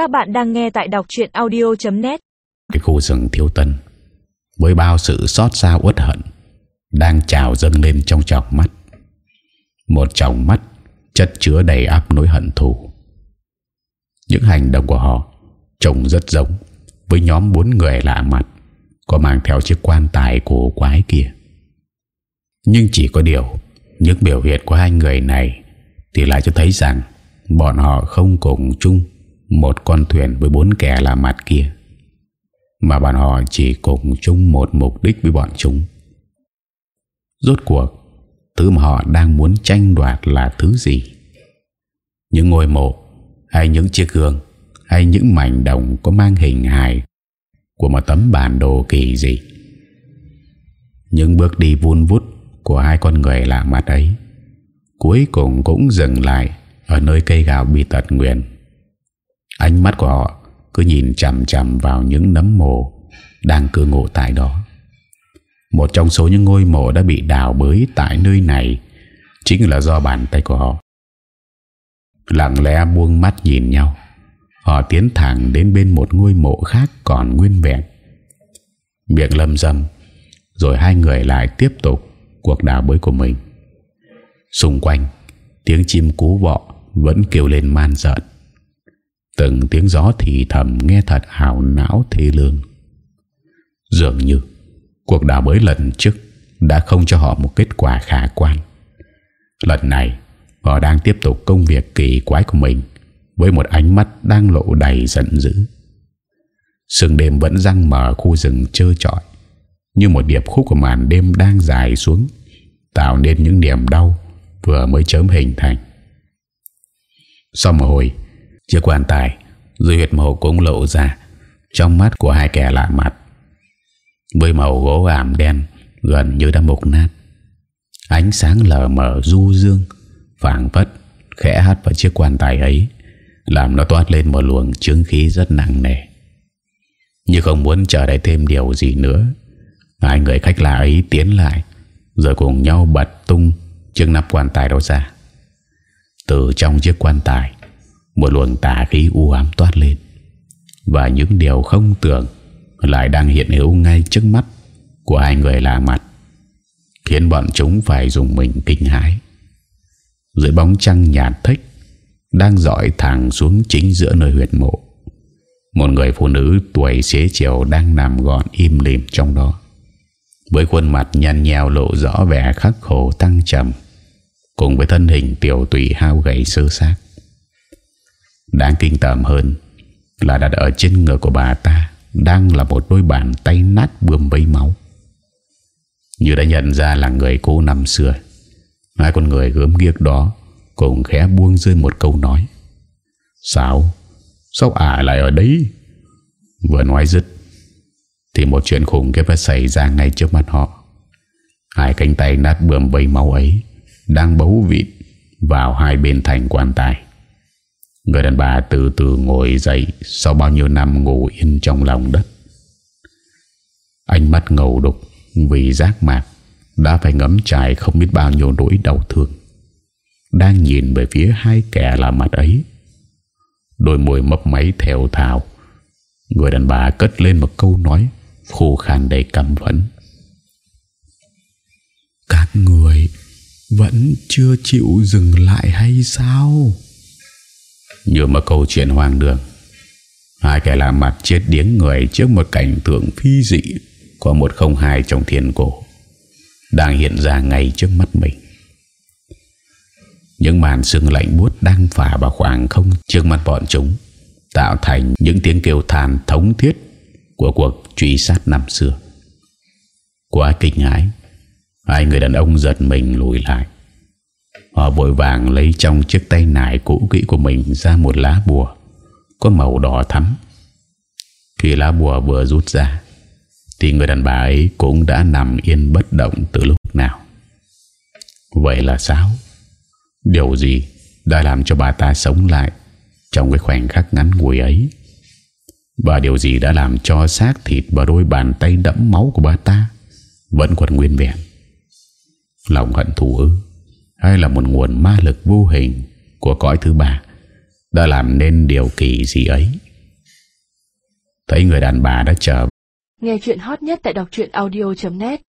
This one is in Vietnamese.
Các bạn đang nghe tại đọc chuyện audio.net Cái khu rừng thiếu tân, Với bao sự xót xa uất hận, Đang trào dâng lên trong tròng mắt. Một tròng mắt Chất chứa đầy áp nỗi hận thù. Những hành động của họ Trông rất giống Với nhóm bốn người lạ mặt Có mang theo chiếc quan tài của quái kia. Nhưng chỉ có điều, Những biểu hiện của hai người này Thì lại cho thấy rằng Bọn họ không cùng chung một con thuyền với bốn kẻ là mặt kia. Mà bọn họ chỉ cùng chung một mục đích với bọn chúng. Rốt cuộc, Thứ mà họ đang muốn tranh đoạt là thứ gì? Những ngôi mộ, Hay những chiếc gương, Hay những mảnh đồng có mang hình hài Của một tấm bản đồ kỳ dị? Những bước đi vun vút Của hai con người lạ mặt ấy, Cuối cùng cũng dừng lại Ở nơi cây gạo bị tật nguyện Ánh mắt của họ Cứ nhìn chằm chằm vào những nấm mồ Đang cư ngụ tại đó. Một trong số những ngôi mộ đã bị đào bới tại nơi này Chính là do bàn tay của họ. Lặng lẽ buông mắt nhìn nhau, Họ tiến thẳng đến bên một ngôi mộ khác còn nguyên vẹn. Miệng lâm dâm Rồi hai người lại tiếp tục cuộc đào bới của mình. Xung quanh, Tiếng chim cú vọ Vẫn kêu lên man dợn. Từng tiếng gió thì thầm nghe thật hào não thê lương. Dường như Cuộc đảo bới lần trước Đã không cho họ một kết quả khả quan. Lần này, Họ đang tiếp tục công việc kỳ quái của mình Với một ánh mắt đang lộ đầy giận dữ. Sương đêm vẫn răng mở khu rừng trơ trọi, Như một điệp khúc của màn đêm đang dài xuống, Tạo nên những niềm đau Vừa mới chớm hình thành. Sau một hồi Chiếc quan tài Dưới huyệt mộ cũng lộ ra, Trong mắt của hai kẻ lạ mặt. Với màu gỗ ảm đen, gần như đã mục nát. Ánh sáng lờ mờ du dương Phản vất khẽ hát vào chiếc quan tài ấy, làm nó toát lên một luồng chứng khí rất nặng nề. Như không muốn chờ đợi thêm điều gì nữa, hai người khách lạ ấy tiến lại, rồi cùng nhau bật tung chiếc nắp quan tài đó ra. Từ trong chiếc quan tài một luồng tà khí u ám toát lên. Và những điều không tưởng lại đang hiện hữu ngay trước mắt của hai người lạ mặt, khiến bọn chúng phải dùng mình kinh hãi. Dưới bóng trăng nhạt thích đang dõi thẳng xuống chính giữa nơi huyệt mộ, một người phụ nữ tuổi xế chiều đang nằm gọn im lìm trong đó, với khuôn mặt nhăn nhèo lộ rõ vẻ khắc khổ tăng trầm, cùng với thân hình tiểu tụy hao gầy sơ xác đáng kinh tởm hơn là đặt ở trên ngực của bà ta đang là một đôi bàn tay nát bươm vây máu. Như đã nhận ra là người cô năm xưa, hai con người gớm ghiếc đó cũng khẽ buông rơi một câu nói. Sao? Sao ả lại ở đấy? Vừa nói dứt, thì một chuyện khủng khiếp đã xảy ra ngay trước mặt họ. Hai cánh tay nát bươm vây máu ấy đang bấu vịt vào hai bên thành quan tài. Người đàn bà từ từ ngồi dậy, Sau bao nhiêu năm ngủ yên trong lòng đất. Ánh mắt ngầu đục Vì giác mạc Đã phải ngấm trải không biết bao nhiêu nỗi đau thương. Đang nhìn về phía hai kẻ là mặt ấy, Đôi môi mấp máy theo thào. Người đàn bà cất lên một câu nói Khô khan đầy căm phẫn. Các người Vẫn chưa chịu dừng lại hay sao? Như một câu chuyện hoang đường. Hai kẻ lạ mặt chết điếng người Trước một cảnh tượng phi dị Có một không hai trong thiên cổ, Đang hiện ra ngay trước mắt mình. Những màn sương lạnh buốt Đang phả vào khoảng không Trước mắt bọn chúng, Tạo thành những tiếng kêu than thống thiết Của cuộc truy sát năm xưa. Quá kinh hãi, Hai người đàn ông giật mình lùi lại. Họ vội vàng lấy trong chiếc tay nải cũ kỹ của mình ra một lá bùa có màu đỏ thắm. Khi lá bùa vừa rút ra, thì người đàn bà ấy cũng đã nằm yên bất động từ lúc nào. Vậy là sao? Điều gì đã làm cho bà ta sống lại trong cái khoảnh khắc ngắn ngủi ấy? Và điều gì đã làm cho xác thịt và đôi bàn tay đẫm máu của bà ta vẫn còn nguyên vẹn? Lòng hận thù ư? hay là một nguồn ma lực vô hình của cõi thứ ba đã làm nên điều kỳ gì ấy. Thấy người đàn bà đã trở. Nghe chuyện hot nhất tại đọc audio.net